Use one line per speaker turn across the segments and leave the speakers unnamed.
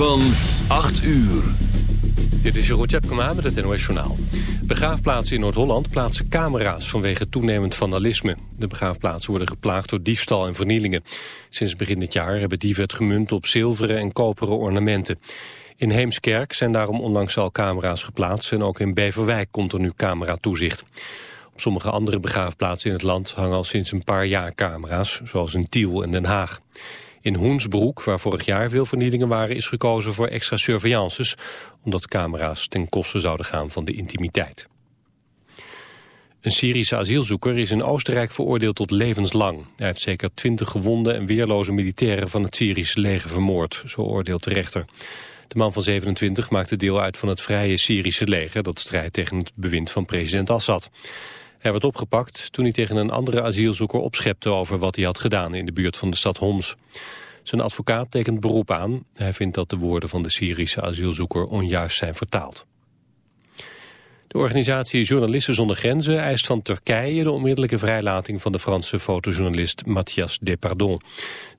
van 8 uur.
Dit is Jeroen Tjepkema met het NOS Journaal. Begraafplaatsen in Noord-Holland plaatsen camera's vanwege toenemend vandalisme. De begraafplaatsen worden geplaagd door diefstal en vernielingen. Sinds begin dit jaar hebben dieven het gemunt op zilveren en koperen ornamenten. In Heemskerk zijn daarom onlangs al camera's geplaatst... en ook in Beverwijk komt er nu cameratoezicht. Op sommige andere begraafplaatsen in het land hangen al sinds een paar jaar camera's... zoals in Tiel en Den Haag. In Hoensbroek, waar vorig jaar veel vernielingen waren, is gekozen voor extra surveillances, omdat camera's ten koste zouden gaan van de intimiteit. Een Syrische asielzoeker is in Oostenrijk veroordeeld tot levenslang. Hij heeft zeker twintig gewonde en weerloze militairen van het Syrische leger vermoord, zo oordeelt de rechter. De man van 27 maakte deel uit van het vrije Syrische leger dat strijdt tegen het bewind van president Assad. Hij werd opgepakt toen hij tegen een andere asielzoeker opschepte over wat hij had gedaan in de buurt van de stad Homs. Zijn advocaat tekent beroep aan. Hij vindt dat de woorden van de Syrische asielzoeker onjuist zijn vertaald. De organisatie Journalisten zonder Grenzen eist van Turkije de onmiddellijke vrijlating van de Franse fotojournalist Mathias Depardon.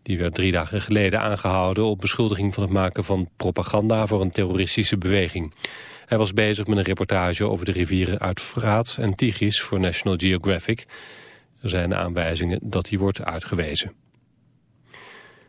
Die werd drie dagen geleden aangehouden op beschuldiging van het maken van propaganda voor een terroristische beweging. Hij was bezig met een reportage over de rivieren Uitfraat en Tigris voor National Geographic. Er zijn aanwijzingen dat hij wordt uitgewezen.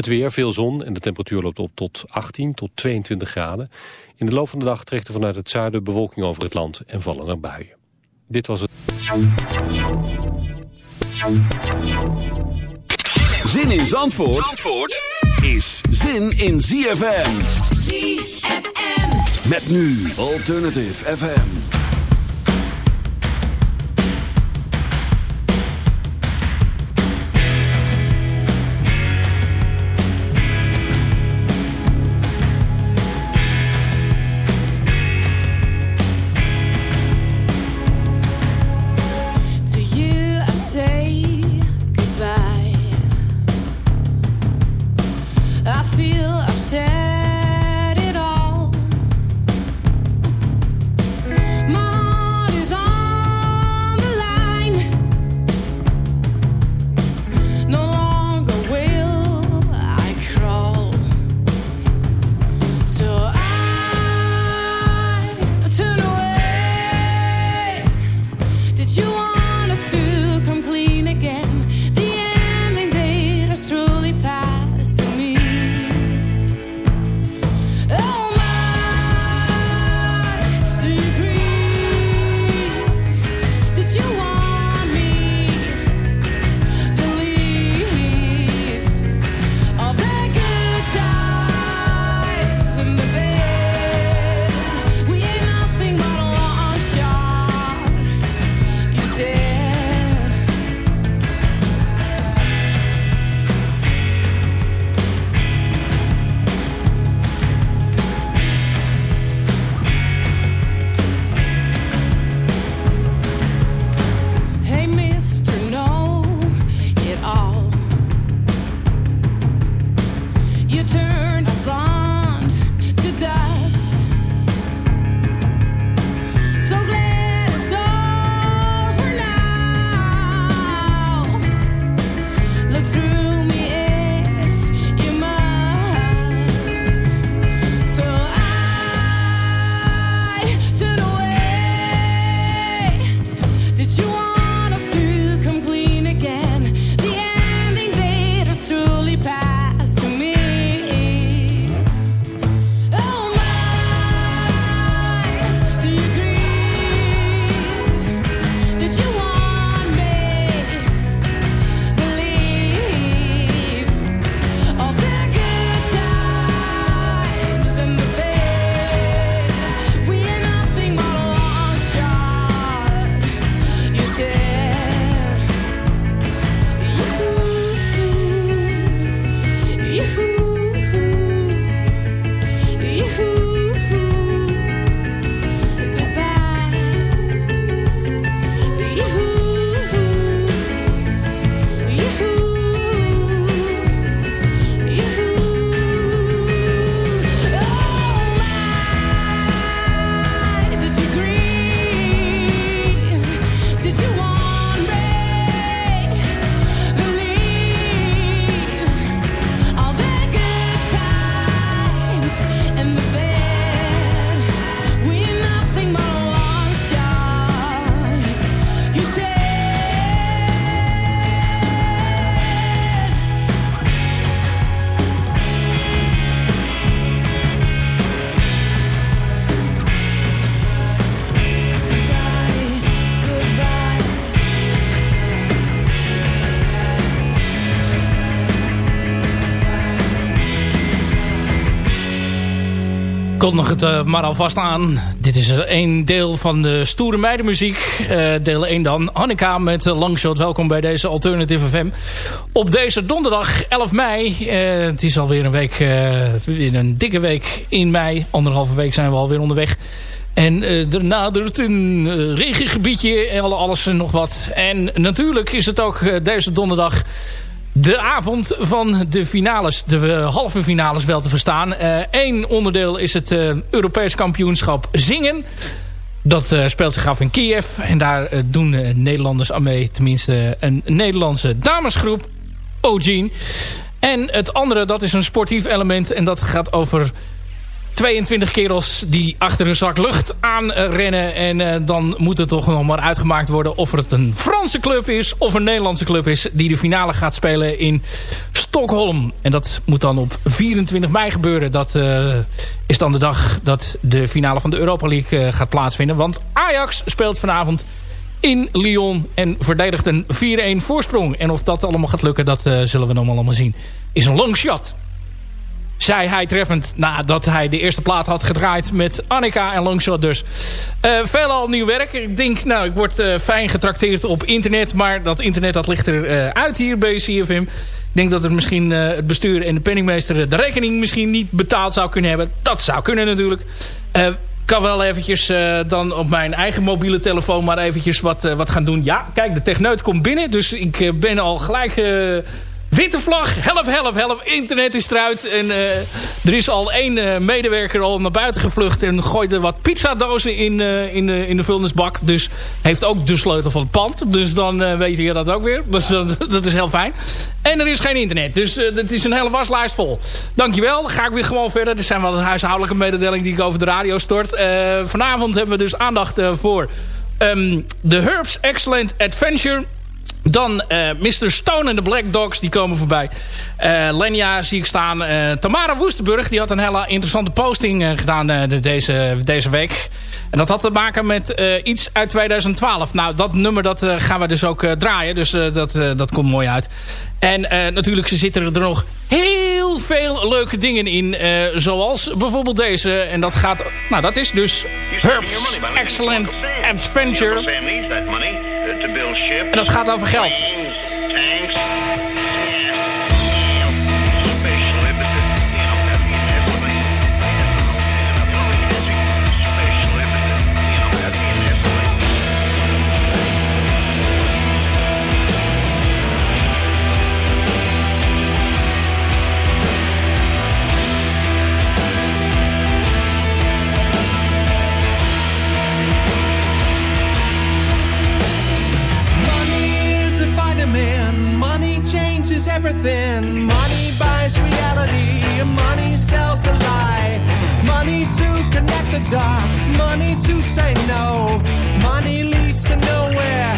Het weer, veel zon en de temperatuur loopt op tot 18 tot 22 graden. In de loop van de dag trekt er vanuit het zuiden bewolking over het land en vallen er buien. Dit was het.
Zin in Zandvoort, Zandvoort is zin in ZFM.
ZFM.
Met nu Alternative FM.
Kondig het uh, maar alvast aan. Dit is een deel van de stoere meidenmuziek. Uh, deel 1 dan. Annika met Langshot. Welkom bij deze Alternative FM. Op deze donderdag 11 mei. Het is alweer een week, weer een dikke week in mei. Anderhalve week zijn we alweer onderweg. En er nadert een regengebiedje en alles en nog wat. En natuurlijk is het ook deze donderdag de avond van de finales, de eh, halve finales wel te verstaan. Eén uh, onderdeel is het uh, Europees kampioenschap zingen. Dat speelt zich af in Kiev. En daar doen Nederlanders aan mee. Tenminste een Nederlandse damesgroep. Ogene. En het andere, dat is een sportief element. En dat gaat over 22 kerels die achter een zak lucht aanrennen. En uh, dan moet het toch nog maar uitgemaakt worden of het een Franse club is of een Nederlandse club is die de finale gaat spelen in Stockholm. En dat moet dan op 24 mei gebeuren. Dat uh, is dan de dag dat de finale van de Europa League gaat plaatsvinden. Want Ajax speelt vanavond in Lyon en verdedigt een 4-1 voorsprong. En of dat allemaal gaat lukken, dat zullen we nog allemaal zien. Is een long shot zei hij treffend nadat hij de eerste plaat had gedraaid met Annika en Longshot dus. Uh, veelal nieuw werk. Ik denk, nou, ik word uh, fijn getrakteerd op internet, maar dat internet dat ligt er uh, uit hier bij CFM. Ik denk dat het misschien het bestuur en de penningmeester de rekening misschien niet betaald zou kunnen hebben. Dat zou kunnen natuurlijk. Ik kan wel eventjes dan op mijn eigen mobiele telefoon maar eventjes wat, wat gaan doen. Ja, kijk, de techneut komt binnen, dus ik ben al gelijk Witte vlag, help, help, help. Internet is eruit. En uh, er is al één uh, medewerker al naar buiten gevlucht. En gooide wat pizzadozen in, in, in de vuilnisbak. Dus heeft ook de sleutel van het pand. Dus dan weet je dat ook weer. Dus dat is heel fijn. En er is geen internet. Dus het is een hele waslijst vol. Dankjewel. Dan ga ik weer gewoon verder. Er zijn wel de huishoudelijke mededelingen die ik over de radio stort. vanavond hebben we dus aandacht voor... Um, The Herbs Excellent Adventure dan uh, Mr. Stone en de Black Dogs, die komen voorbij. Uh, Lenya zie ik staan. Uh, Tamara Woestenburg, die had een hele interessante posting gedaan de, deze, deze week. En dat had te maken met iets uit 2012. Nou, dat nummer dat gaan we dus ook draaien. Dus dat, dat komt mooi uit. En natuurlijk zitten er nog heel veel leuke dingen in. zoals bijvoorbeeld deze. En dat gaat... Nou, dat is dus Herb's Excellent Adventure. En dat gaat over geld.
Everything. Money buys reality, money sells a lie. Money to connect the dots, money to say no. Money leads to nowhere,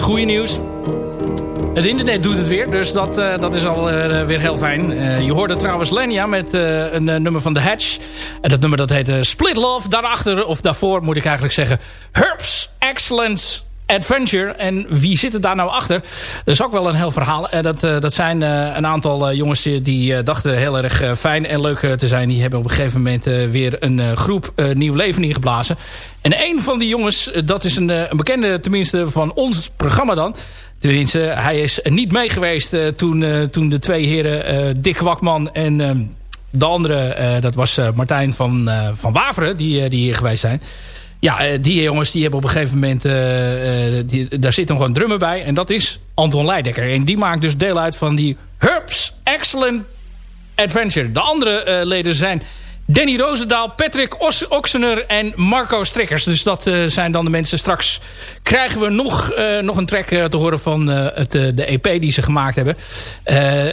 goede nieuws. Het internet doet het weer, dus dat, uh, dat is al uh, weer heel fijn. Uh, je hoorde trouwens Lenia met een nummer van The Hatch. En dat nummer dat heet Split Love. Daarachter, of daarvoor moet ik eigenlijk zeggen... Herbs Excellence Adventure. En wie zit er daar nou achter? Dat is ook wel een heel verhaal. En dat, dat zijn een aantal jongens die dachten heel erg fijn en leuk te zijn. Die hebben op een gegeven moment weer een groep nieuw leven ingeblazen. En een van die jongens, dat is een, een bekende tenminste van ons programma dan... Tenminste, hij is niet mee geweest uh, toen, toen de twee heren Dick Wakman en de andere, dat was Martijn van, van Waveren, die, die hier geweest zijn. Ja, die jongens die hebben op een gegeven moment, die, daar zit nog gewoon drummer bij. En dat is Anton Leidekker. En die maakt dus deel uit van die Herbs Excellent Adventure. De andere leden zijn Danny Roosendaal, Patrick Oxener en Marco Strikkers. Dus dat zijn dan de mensen. Straks krijgen we nog, nog een track te horen van het, de EP die ze gemaakt hebben.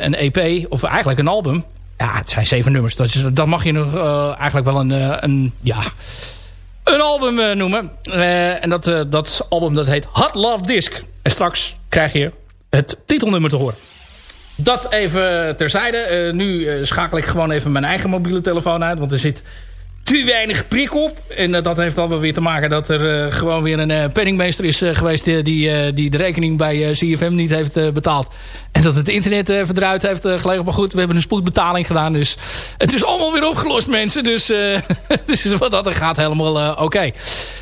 een EP, of eigenlijk een album. Ja, het zijn zeven nummers. Dat, is, dat mag je nog eigenlijk wel een, een, ja, een album noemen. en dat, dat album dat heet Hot Love Disc. En straks krijg je het titelnummer te horen. Dat even terzijde. Nu schakel ik gewoon even mijn eigen mobiele telefoon uit. Want er zit te weinig prik op. En uh, dat heeft alweer weer te maken dat er gewoon weer een penningmeester is geweest... die, die de rekening bij CFM niet heeft betaald. En dat het internet eruit heeft gelegen. Maar goed, we hebben een spoedbetaling gedaan. Dus het is allemaal weer opgelost, mensen. Dus, dus wat dat er gaat, helemaal oké.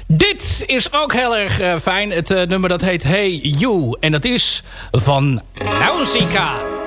Dit is ook heel erg fijn. Het nummer dat heet Hey You. En dat is van Nausicaa.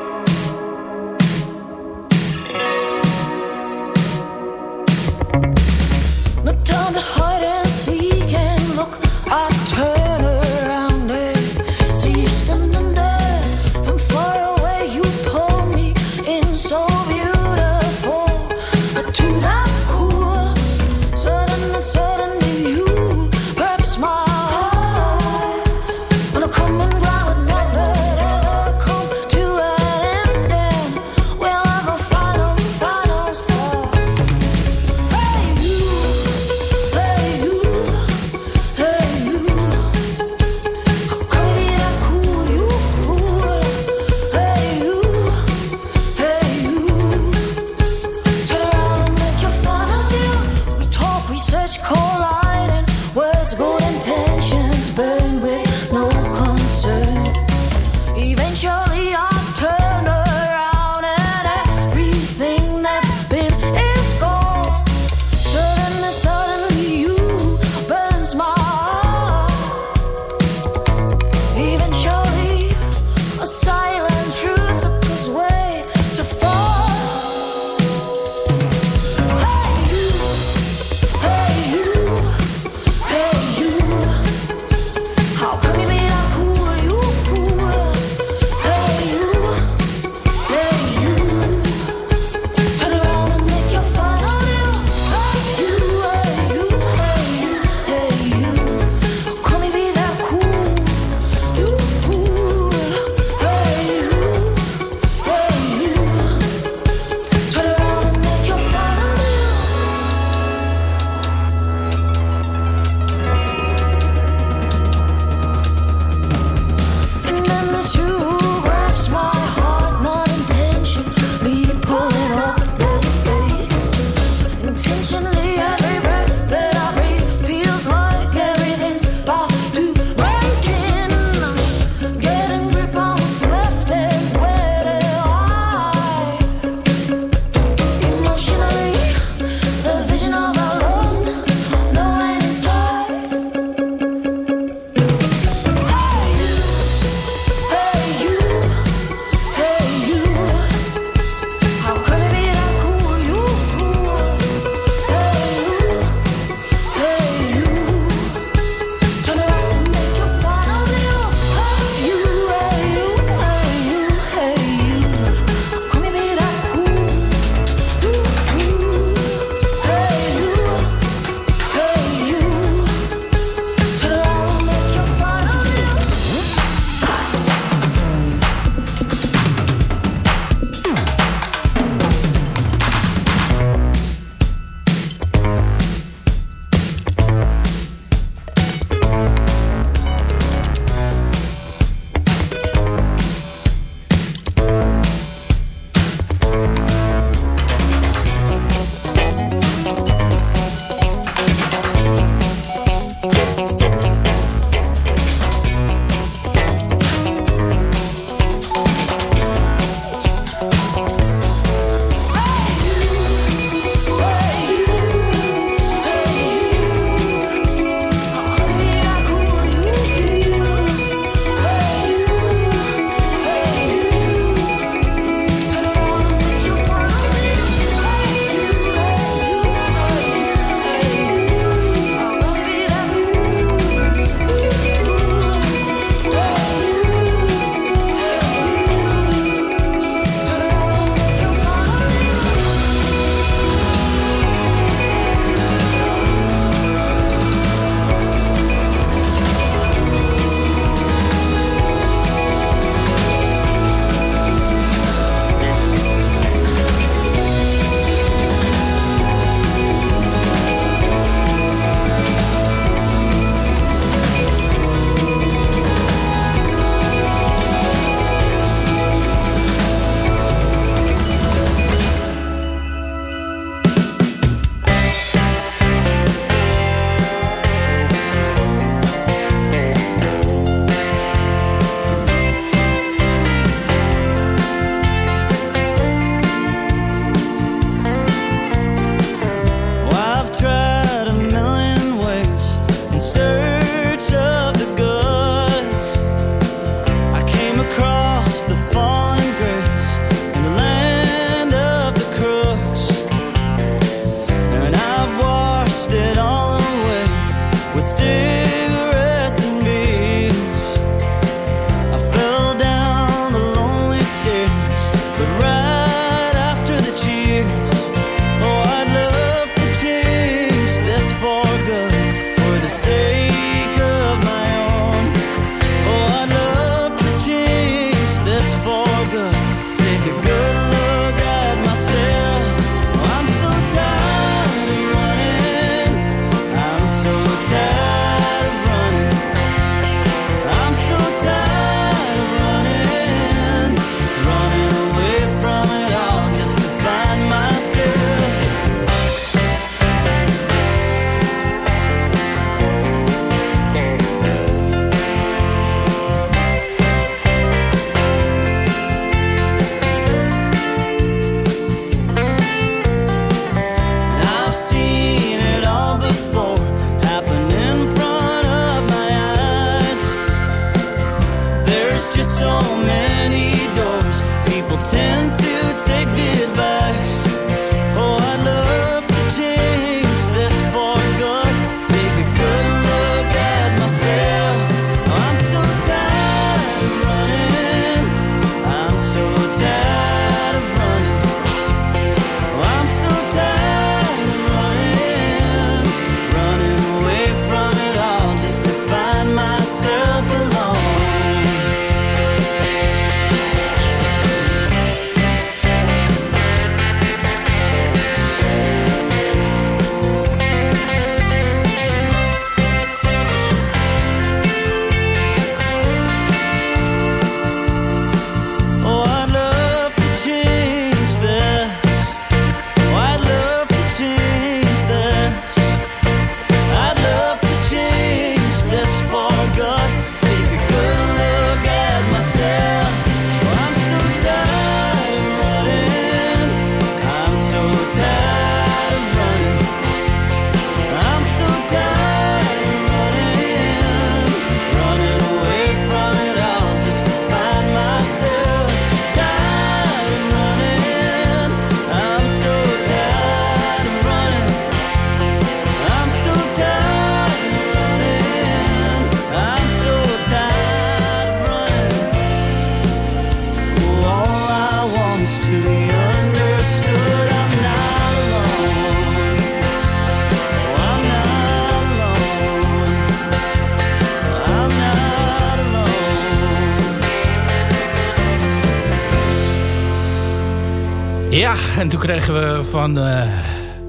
Ja, en toen kregen we van eh,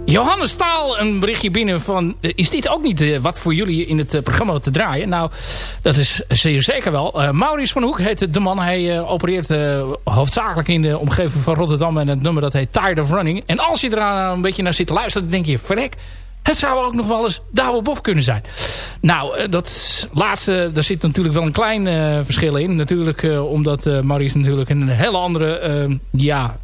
Johannes Staal een berichtje binnen van... eh, is dit ook niet eh, wat voor jullie in het programma te draaien? Nou, dat is zeer zeker wel. Maurice van Hoek heet de man. Hij opereert hoofdzakelijk in de omgeving van Rotterdam... en het nummer dat heet Tired of Running. En als je er aan een beetje naar zit te luisteren... dan denk je, verrek, het zou ook nog wel eens Douwe Bob kunnen zijn. Nou, dat laatste, daar zit natuurlijk wel een klein verschil in. Natuurlijk omdat Maurice natuurlijk een hele andere... ja,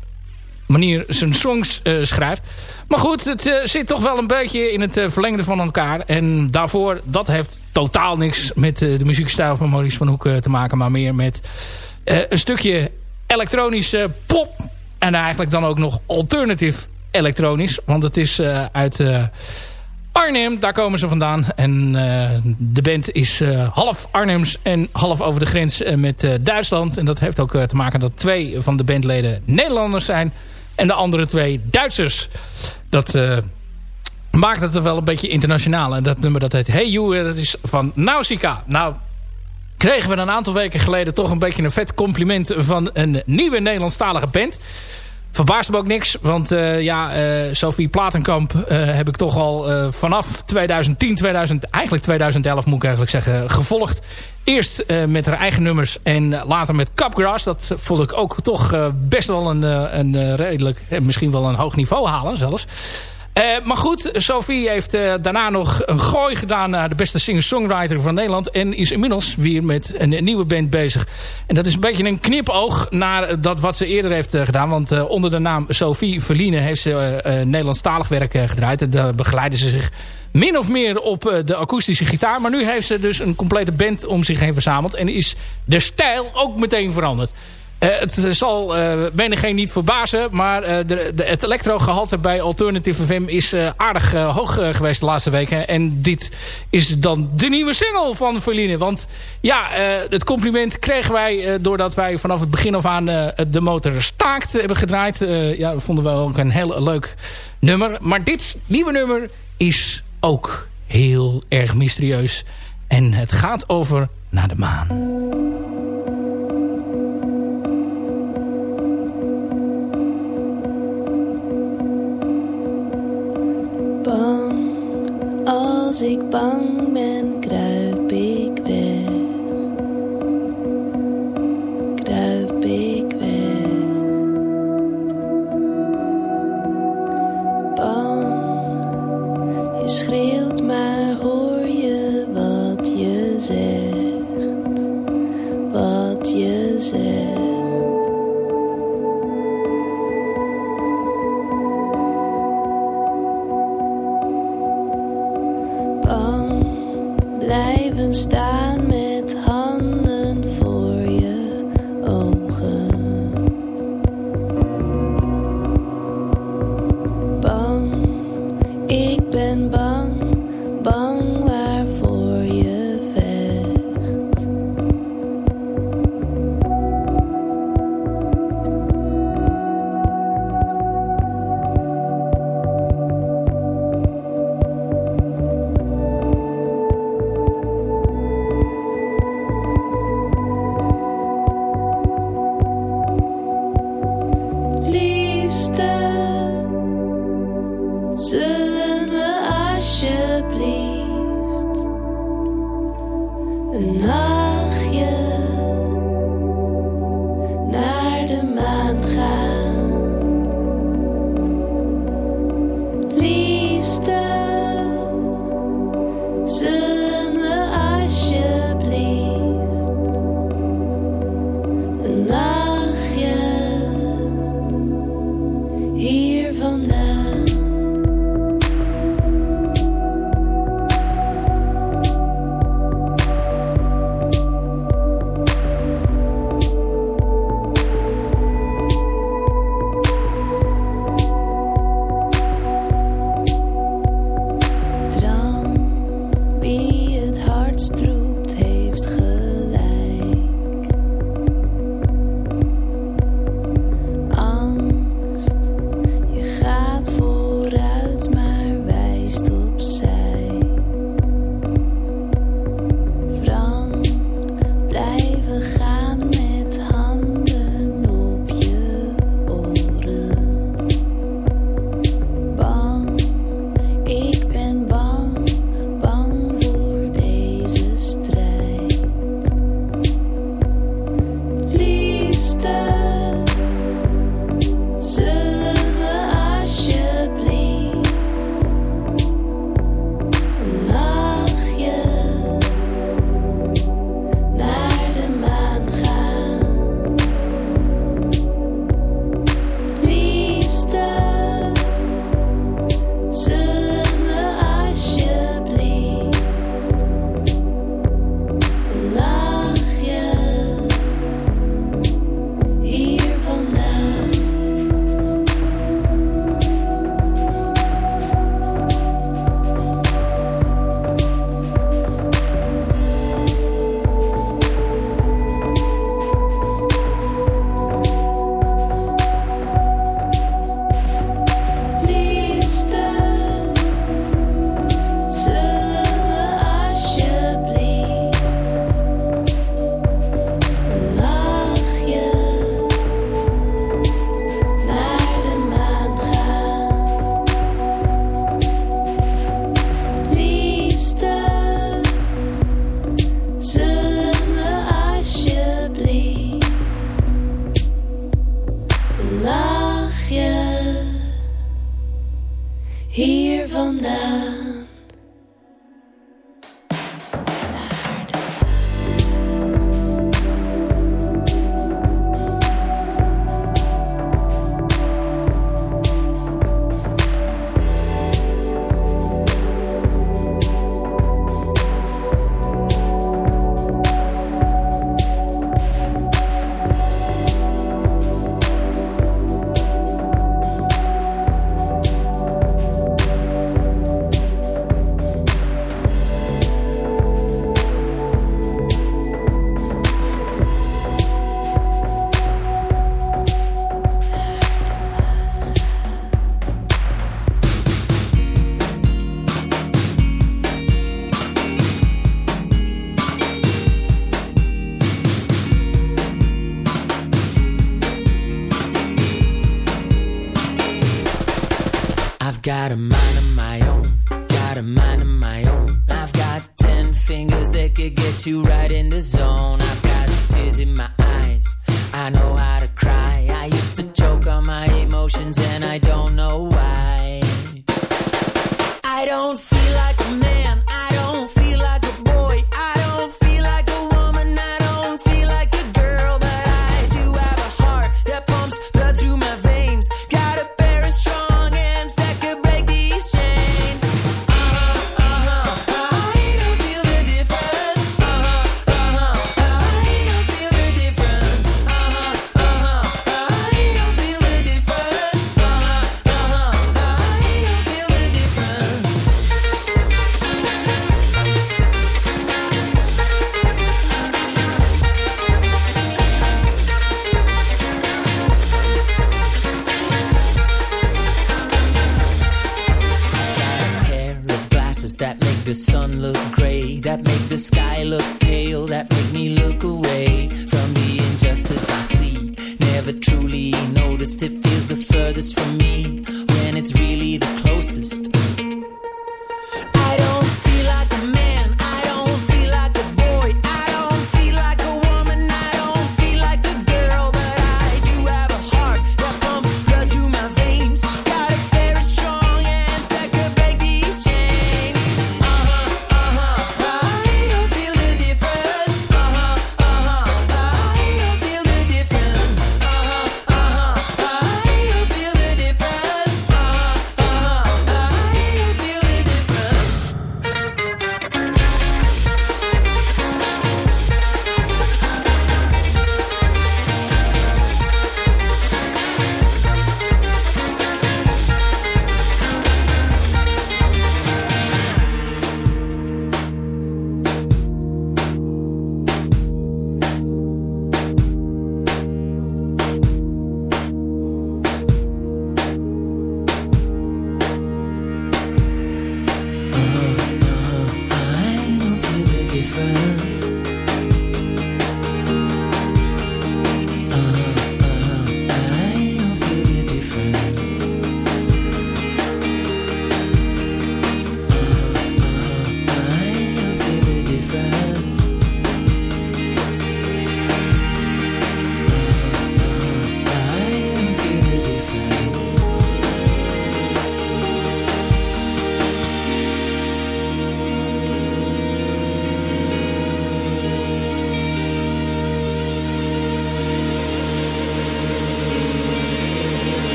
manier zijn songs eh, schrijft. Maar goed, het eh, zit toch wel een beetje in het eh, verlengde van elkaar. En daarvoor, dat heeft totaal niks met de muziekstijl van Maurice van Hoek te maken. Maar meer met een stukje elektronische pop. En eigenlijk dan ook nog alternative elektronisch. Want het is uit... Arnhem, daar komen ze vandaan. En de band is half Arnhems en half over de grens met Duitsland. En dat heeft ook te maken dat twee van de bandleden Nederlanders zijn. En de andere twee Duitsers. Dat eh, maakt het er wel een beetje internationaal. En dat nummer dat heet Hey You, eh, dat is van Nausicaa. Nou, kregen we een aantal weken geleden toch een beetje een vet compliment van een nieuwe Nederlandstalige band. Verbaast me ook niks, want eh, ja, eh, Sophie Platenkamp eh, heb ik toch al vanaf 2010, 2000, eigenlijk 2011 moet ik eigenlijk zeggen, gevolgd. Eerst met haar eigen nummers en later met Capgrass. Dat vond ik ook toch best wel een, een redelijk, misschien wel een hoog niveau halen zelfs. Eh, maar goed, Sophie heeft eh, daarna nog een gooi gedaan naar de beste singer-songwriter van Nederland. En is inmiddels weer met een, nieuwe band bezig. En dat is een beetje een knipoog naar dat wat ze eerder heeft eh, gedaan. Want onder de naam Sophie Verline heeft ze Nederlandstalig werk gedraaid. En daar begeleiden ze zich min of meer op de akoestische gitaar. Maar nu heeft ze dus een complete band om zich heen verzameld. En is de stijl ook meteen veranderd. Eh, het zal uh, menigeen niet verbazen, maar uh, de, de, het elektrogehalte bij Alternative FM is aardig hoog geweest de laatste weken. En dit is dan de nieuwe single van Verline. Want ja, het compliment kregen wij doordat wij vanaf het begin af aan de motor staakt hebben gedraaid. ja, dat vonden we ook een heel leuk nummer. Maar dit nieuwe nummer is ook heel erg mysterieus. En het gaat over naar de maan.
Bang, als ik bang ben, kruip ik weg. Kruip ik weg. Bang, je schreeuwt, maar hoor je wat je zegt. Wat je zegt. Bang blijven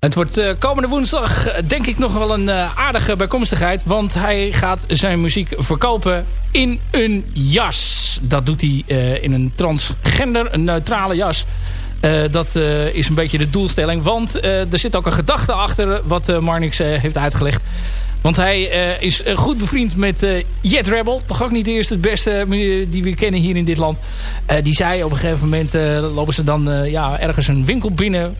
Het wordt uh, komende woensdag uh, denk ik nog wel een uh, aardige bijkomstigheid. Want hij gaat zijn muziek verkopen in een jas. Dat doet hij in een transgender, een neutrale jas. dat is een beetje de doelstelling. Want er zit ook een gedachte achter wat Marnix heeft uitgelegd. Want hij is goed bevriend met Jet Rebel. Toch ook niet de eerste het beste die we kennen hier in dit land. die zei op een gegeven moment lopen ze dan ja, ergens een winkel binnen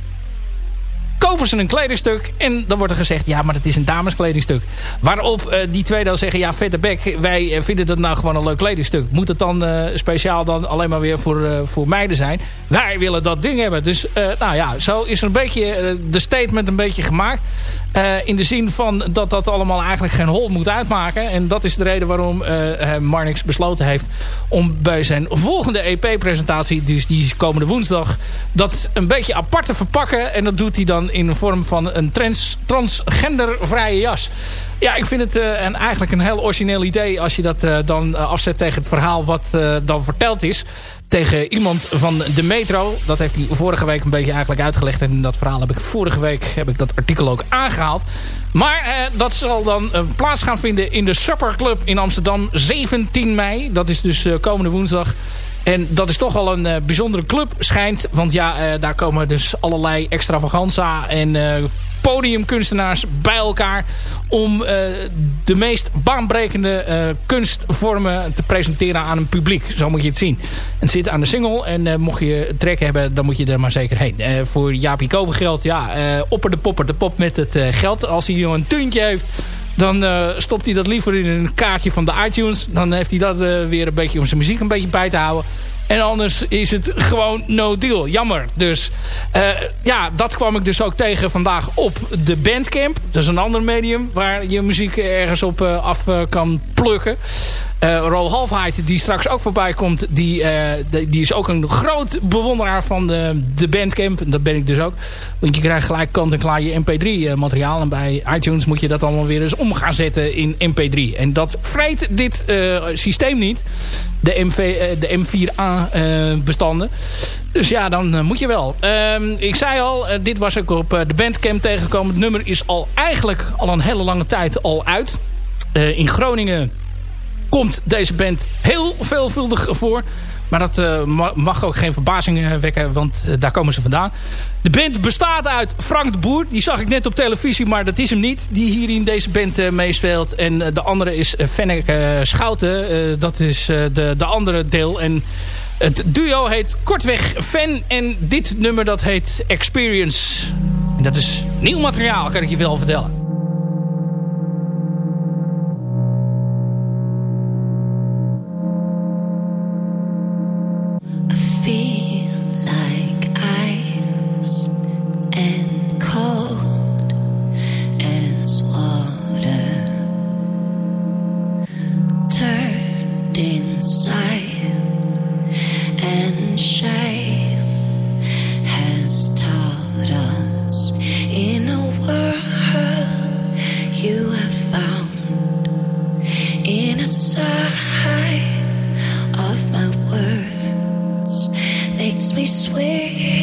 kopen ze een kledingstuk en dan wordt er gezegd... ja, maar dat is een dameskledingstuk. Waarop uh, die twee dan zeggen... ja, vette bek, wij eh, vinden dat nou gewoon een leuk kledingstuk. Moet het dan uh, speciaal dan alleen maar weer voor, voor meiden zijn? Wij willen dat ding hebben. Dus nou ja, zo is er een beetje de statement een beetje gemaakt. in de zin van dat dat allemaal eigenlijk geen hol moet uitmaken. En dat is de reden waarom Marnix besloten heeft... om bij zijn volgende EP-presentatie... dus die komende woensdag... dat een beetje apart te verpakken. En dat doet hij dan in de vorm van een trans, transgendervrije jas. Ja, ik vind het uh, eigenlijk een heel origineel idee... als je dat uh, dan uh, afzet tegen het verhaal wat dan verteld is... tegen iemand van de metro. Dat heeft hij vorige week een beetje eigenlijk uitgelegd. En dat verhaal heb ik vorige week heb ik dat artikel ook aangehaald. Maar dat zal dan plaats gaan vinden in de Supper Club in Amsterdam. 17 mei. Dat is dus komende woensdag. En dat is toch al een uh, bijzondere club schijnt. Want ja, uh, daar komen dus allerlei extravaganza en uh, podiumkunstenaars bij elkaar... om de meest baanbrekende kunstvormen te presenteren aan een publiek. Zo moet je het zien. Het zit aan de single en mocht je trek hebben, dan moet je er maar zeker heen. voor Jaapie Koven geldt, ja, opper de popper de pop met het geld. Als hij een tuintje heeft dan uh, stopt hij dat liever in een kaartje van de iTunes. Dan heeft hij dat uh, weer een beetje om zijn muziek een beetje bij te houden. En anders is het gewoon no deal. Jammer. Dus uh, ja, dat kwam ik dus ook tegen vandaag op de Bandcamp. Dat is een ander medium waar je muziek ergens op af kan plukken. Uh, Rol Halfheid, die straks ook voorbij komt, die, uh, die is ook een groot bewonderaar van de, de Bandcamp. Dat ben ik dus ook. Want je krijgt gelijk kant en klaar je mp3 materiaal. En bij iTunes moet je dat allemaal weer eens om gaan zetten in mp3. En dat vreet dit systeem niet. De, MV, de M4A bestanden. Dus ja, dan moet je wel. Ehm, ik zei al, dit was ik op de Bandcamp tegengekomen. Het nummer is al eigenlijk al een hele lange tijd al uit. in Groningen komt deze band heel veelvuldig voor. Maar dat uh, mag ook geen verbazing wekken, want uh, daar komen ze vandaan. De band bestaat uit Frank de Boer. Die zag ik net op televisie, maar dat is hem niet. Die hier in deze band meespeelt. En de andere is Fennec Schouten. dat is de, de andere deel. En het duo heet kortweg Fan. En dit nummer dat heet Experience. En dat is nieuw materiaal, kan ik je wel vertellen.
sweet.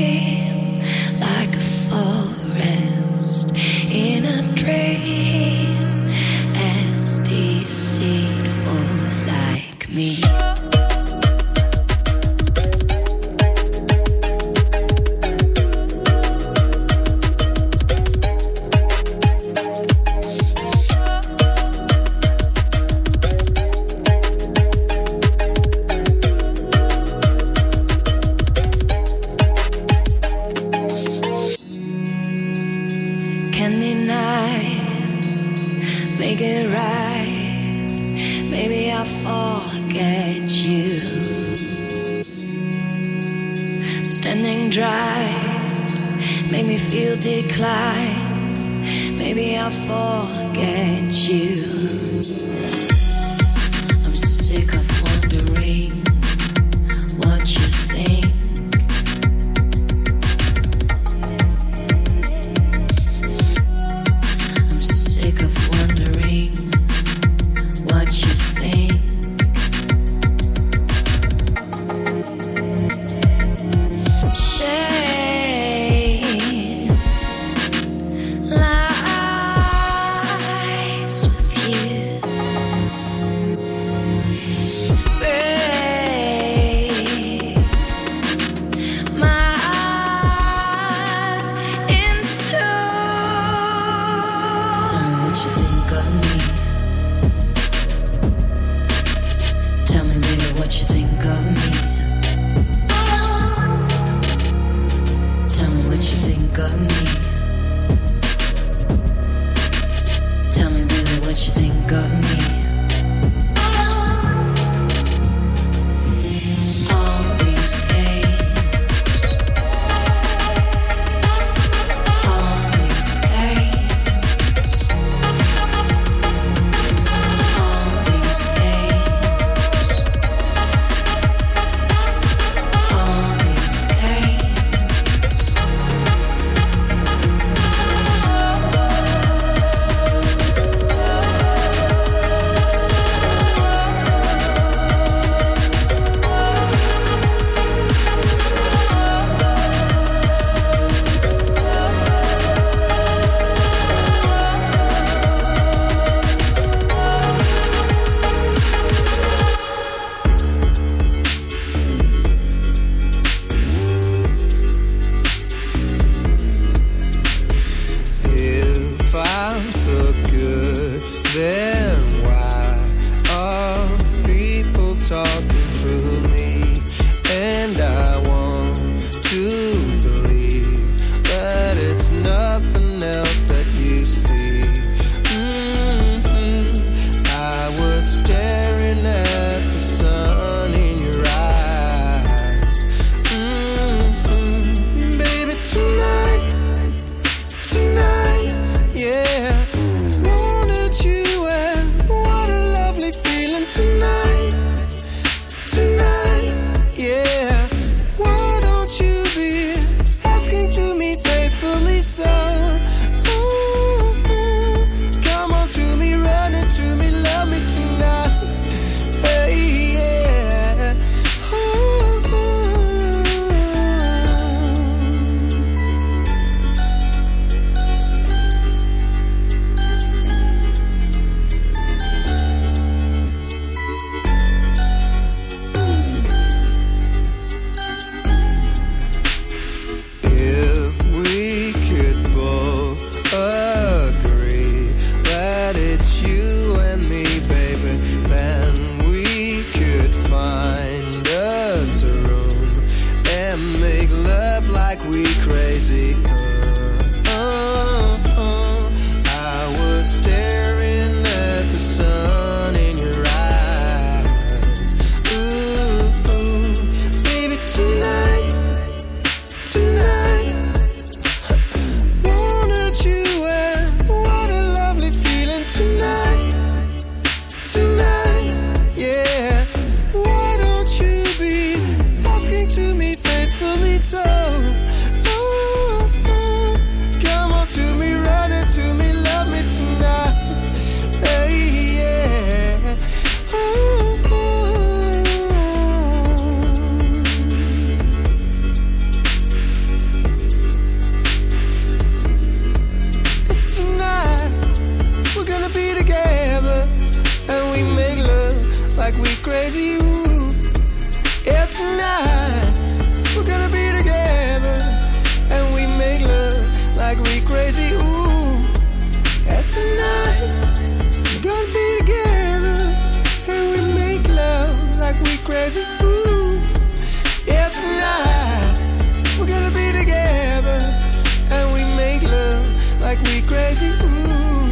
Crazy. Ooh,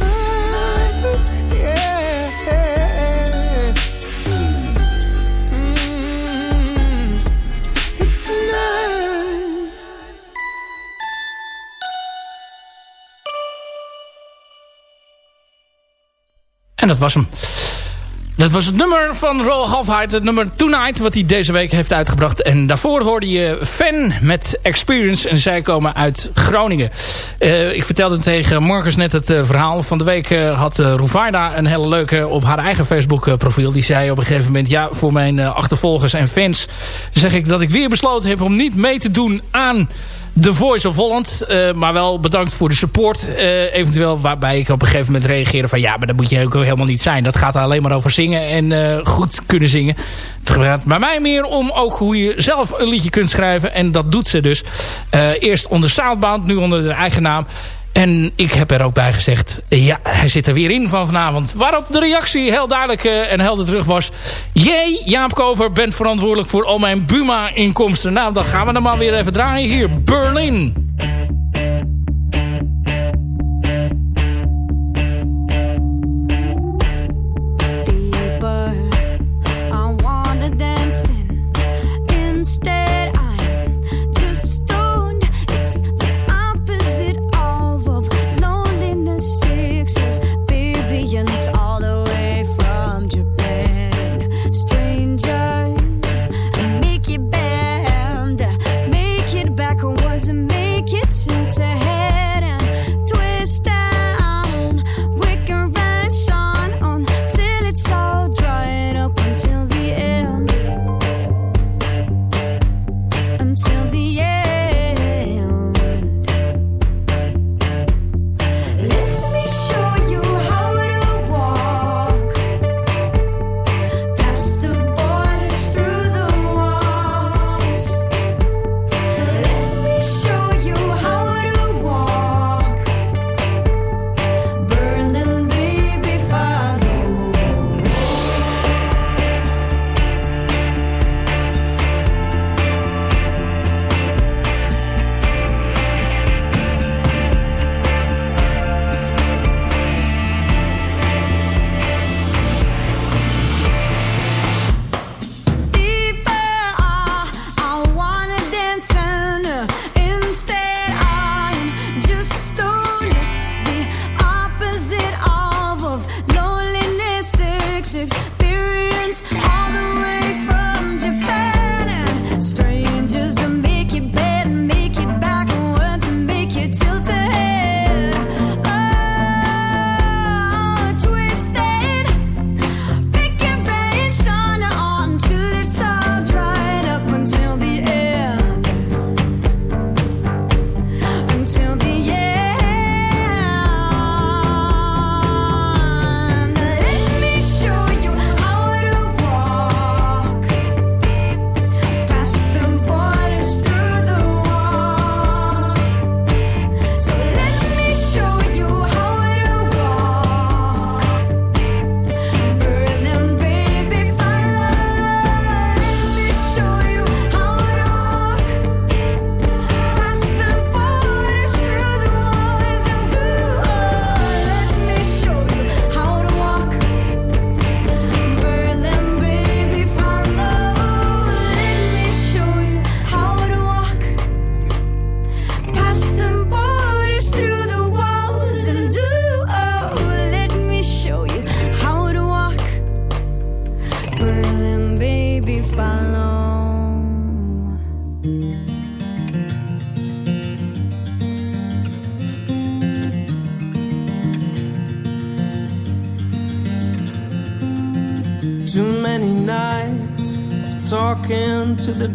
ah, yeah. Mm, tonight.
En dat was hem. Dat was het nummer van Roll Halfheid, het nummer Tonight, wat hij deze week heeft uitgebracht. En daarvoor hoorde je Fan met Experience en zij komen uit Groningen. Eh, ik vertelde tegen Marcus net het eh, verhaal. Van de week eh, had Ruvaida een hele leuke op haar eigen Facebook profiel. Die zei op een gegeven moment, ja, voor mijn achtervolgers en fans zeg ik dat ik weer besloten heb om niet mee te doen aan... The Voice of Holland. Uh, maar wel bedankt voor de support. Uh, eventueel waarbij ik op een gegeven moment reageerde van... ja, maar dat moet je ook helemaal niet zijn. Dat gaat alleen maar over zingen en uh, goed kunnen zingen. Het gaat bij mij meer om ook hoe je zelf een liedje kunt schrijven. En dat doet ze dus. eerst onder Soundbound, nu onder de eigen naam. En ik heb er ook bij gezegd, ja, hij zit er weer in van vanavond. Waarop de reactie heel duidelijk uh, en helder terug was. Jee, Jaap Koper, bent verantwoordelijk voor al mijn Buma-inkomsten. Nou, dan gaan we hem maar weer even draaien hier. Berlin.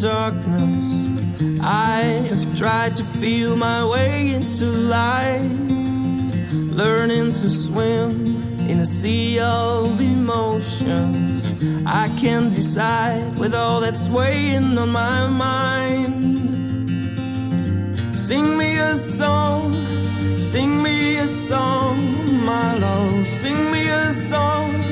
Darkness. I have tried to feel my way into light, learning to swim in a sea of emotions. I can't decide with all that's weighing on my mind. Sing me a song, sing me a song, my love. Sing me a song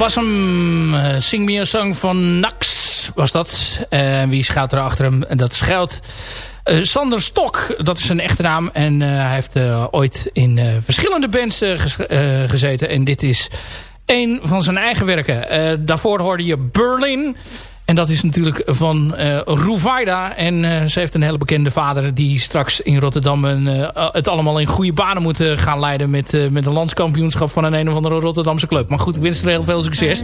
was hem. eh, Sing Me A Song van Nax was dat. Eh, wie schuilt er achter hem? En Dat schuilt eh, Sander Stok. Dat is zijn echte naam. En eh, hij heeft ooit in verschillende bands gezeten. En dit is een van zijn eigen werken. Daarvoor hoorde je Berlin. En dat is natuurlijk van eh Ruvaida. En eh, ze heeft een hele bekende vader die straks in Rotterdam een, eh, het allemaal in goede banen moet gaan leiden met, met een landskampioenschap van een een of andere Rotterdamse club. Maar goed, ik wens er heel veel succes.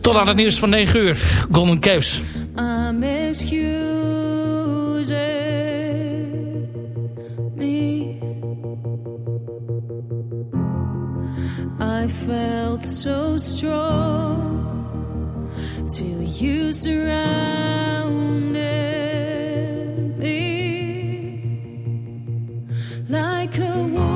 Tot aan het nieuws van 9 uur. Golden Caves.
I'm me. I felt so strong till you surrounded me. Like a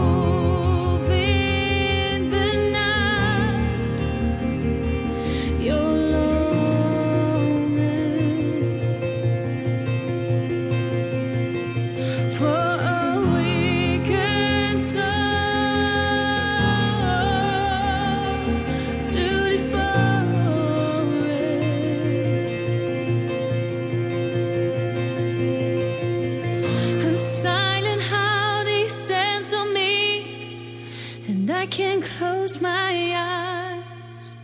close my eyes.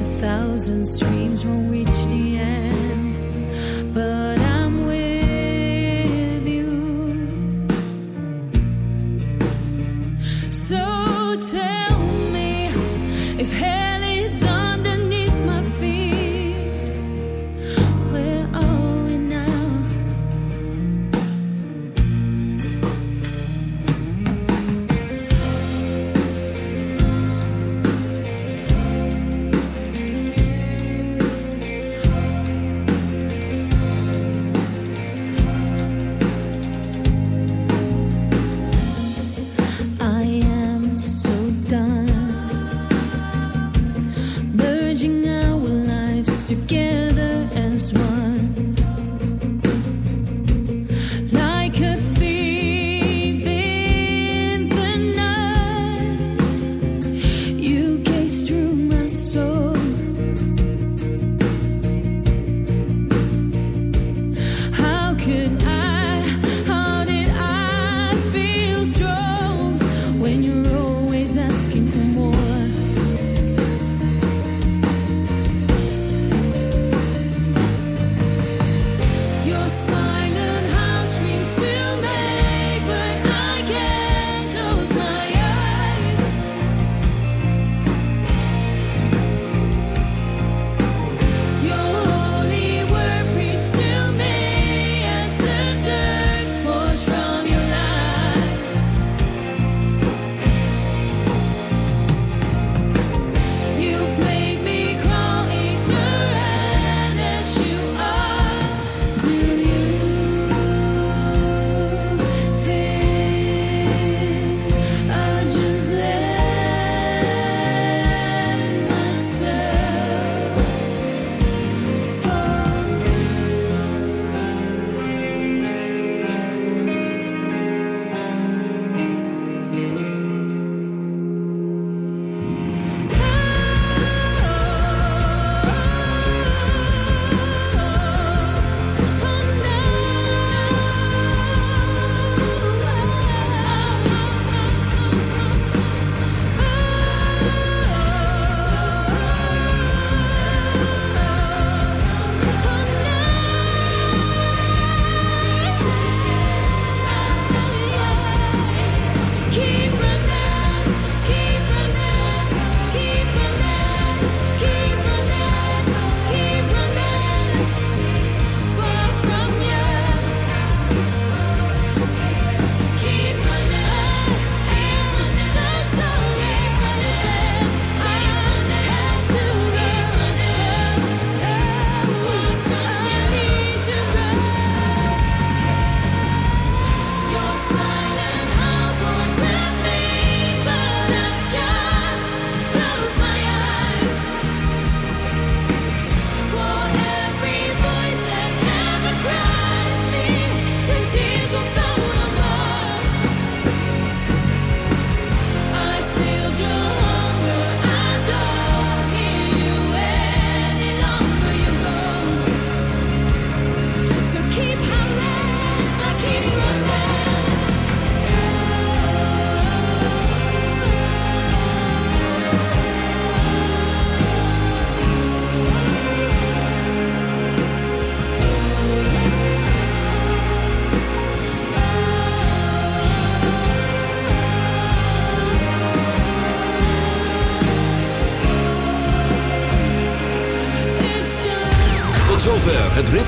A thousand streams won't reach the end,